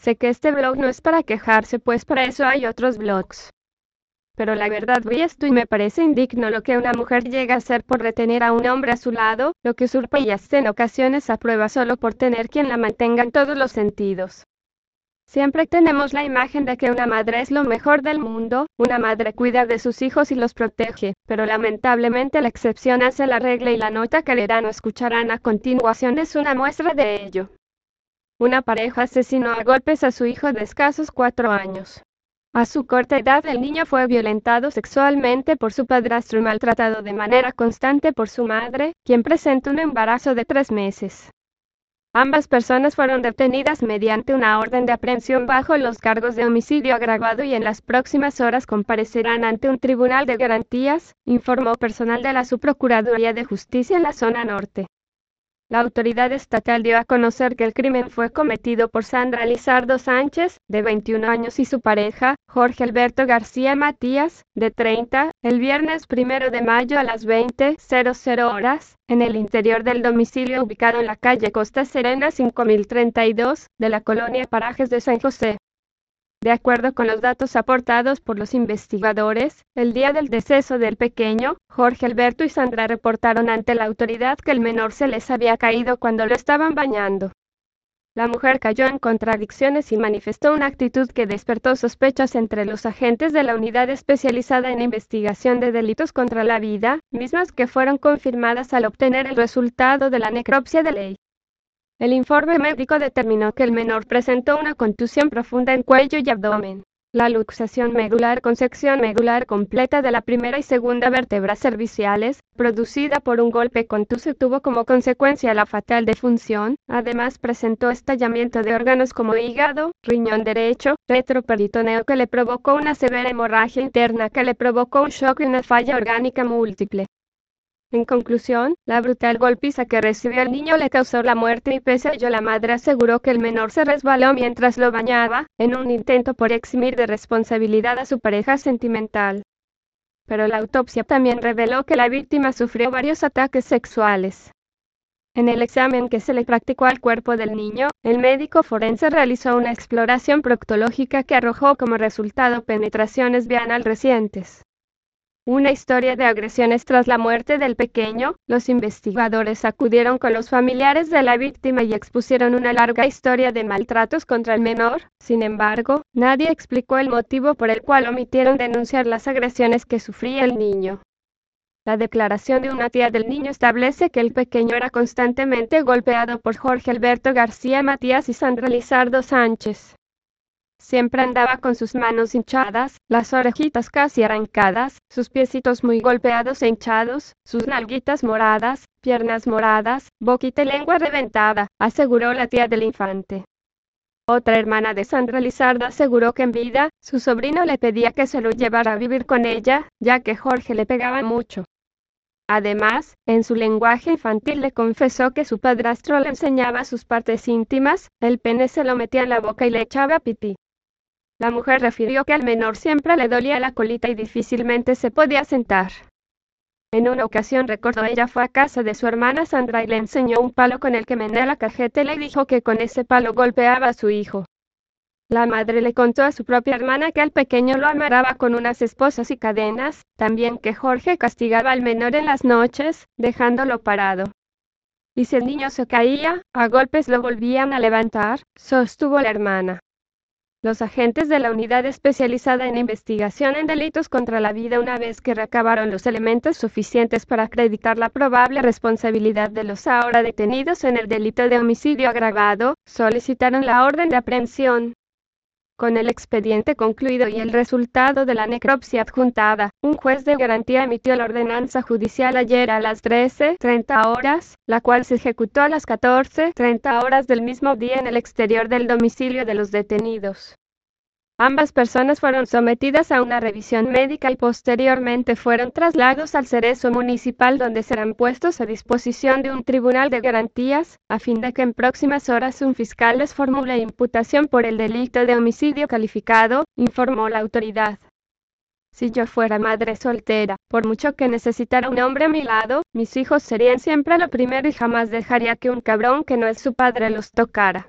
sé que este blog no es para quejarse, pues para eso hay otros blogs. Pero la verdad vi esto y me parece indigno lo que una mujer llega a hacer por retener a un hombre a su lado, lo que usurpa y hace en ocasiones a prueba solo por tener quien la mantenga en todos los sentidos. Siempre tenemos la imagen de que una madre es lo mejor del mundo, una madre cuida de sus hijos y los protege, pero lamentablemente la excepción hace la regla y la nota que leerán o escucharán a continuación es una muestra de ello. Una pareja asesinó a golpes a su hijo de escasos cuatro años. A su corta edad el niño fue violentado sexualmente por su padrastro y maltratado de manera constante por su madre, quien presentó un embarazo de tres meses. Ambas personas fueron detenidas mediante una orden de aprehensión bajo los cargos de homicidio agravado y en las próximas horas comparecerán ante un tribunal de garantías, informó personal de la Subprocuraduría de Justicia en la zona norte. La autoridad estatal dio a conocer que el crimen fue cometido por Sandra Lizardo Sánchez, de 21 años, y su pareja, Jorge Alberto García Matías, de 30, el viernes 1 de mayo a las 20.00 horas, en el interior del domicilio ubicado en la calle Costa Serena 5032, de la colonia Parajes de San José. De acuerdo con los datos aportados por los investigadores, el día del deceso del pequeño, Jorge Alberto y Sandra reportaron ante la autoridad que el menor se les había caído cuando lo estaban bañando. La mujer cayó en contradicciones y manifestó una actitud que despertó sospechas entre los agentes de la unidad especializada en investigación de delitos contra la vida, mismas que fueron confirmadas al obtener el resultado de la necropsia de ley. El informe médico determinó que el menor presentó una contusión profunda en cuello y abdomen. La luxación medular con sección medular completa de la primera y segunda vértebras cerviciales, producida por un golpe contuso tuvo como consecuencia la fatal defunción, además presentó estallamiento de órganos como hígado, riñón derecho, retroperitoneo que le provocó una severa hemorragia interna que le provocó un shock y una falla orgánica múltiple. En conclusión, la brutal golpiza que recibió el niño le causó la muerte y pese a ello la madre aseguró que el menor se resbaló mientras lo bañaba, en un intento por eximir de responsabilidad a su pareja sentimental. Pero la autopsia también reveló que la víctima sufrió varios ataques sexuales. En el examen que se le practicó al cuerpo del niño, el médico forense realizó una exploración proctológica que arrojó como resultado penetraciones vianal recientes. Una historia de agresiones tras la muerte del pequeño, los investigadores acudieron con los familiares de la víctima y expusieron una larga historia de maltratos contra el menor, sin embargo, nadie explicó el motivo por el cual omitieron denunciar las agresiones que sufría el niño. La declaración de una tía del niño establece que el pequeño era constantemente golpeado por Jorge Alberto García Matías y Sandra Lizardo Sánchez. Siempre andaba con sus manos hinchadas, las orejitas casi arrancadas, sus piecitos muy golpeados e hinchados, sus nalguitas moradas, piernas moradas, boquita y lengua reventada, aseguró la tía del infante. Otra hermana de Sandra Lizardo aseguró que en vida, su sobrino le pedía que se lo llevara a vivir con ella, ya que Jorge le pegaba mucho. Además, en su lenguaje infantil le confesó que su padrastro le enseñaba sus partes íntimas, el pene se lo metía en la boca y le echaba pipí. La mujer refirió que al menor siempre le dolía la colita y difícilmente se podía sentar. En una ocasión recordó ella fue a casa de su hermana Sandra y le enseñó un palo con el que menea la cajeta y le dijo que con ese palo golpeaba a su hijo. La madre le contó a su propia hermana que al pequeño lo amarraba con unas esposas y cadenas, también que Jorge castigaba al menor en las noches, dejándolo parado. Y si el niño se caía, a golpes lo volvían a levantar, sostuvo la hermana. Los agentes de la unidad especializada en investigación en delitos contra la vida, una vez que recabaron los elementos suficientes para acreditar la probable responsabilidad de los ahora detenidos en el delito de homicidio agravado, solicitaron la orden de aprehensión. Con el expediente concluido y el resultado de la necropsia adjuntada, un juez de garantía emitió la ordenanza judicial ayer a las 13.30 horas, la cual se ejecutó a las 14.30 horas del mismo día en el exterior del domicilio de los detenidos. Ambas personas fueron sometidas a una revisión médica y posteriormente fueron trasladados al Cerezo Municipal donde serán puestos a disposición de un tribunal de garantías, a fin de que en próximas horas un fiscal les formule imputación por el delito de homicidio calificado, informó la autoridad. Si yo fuera madre soltera, por mucho que necesitara un hombre a mi lado, mis hijos serían siempre lo primero y jamás dejaría que un cabrón que no es su padre los tocara.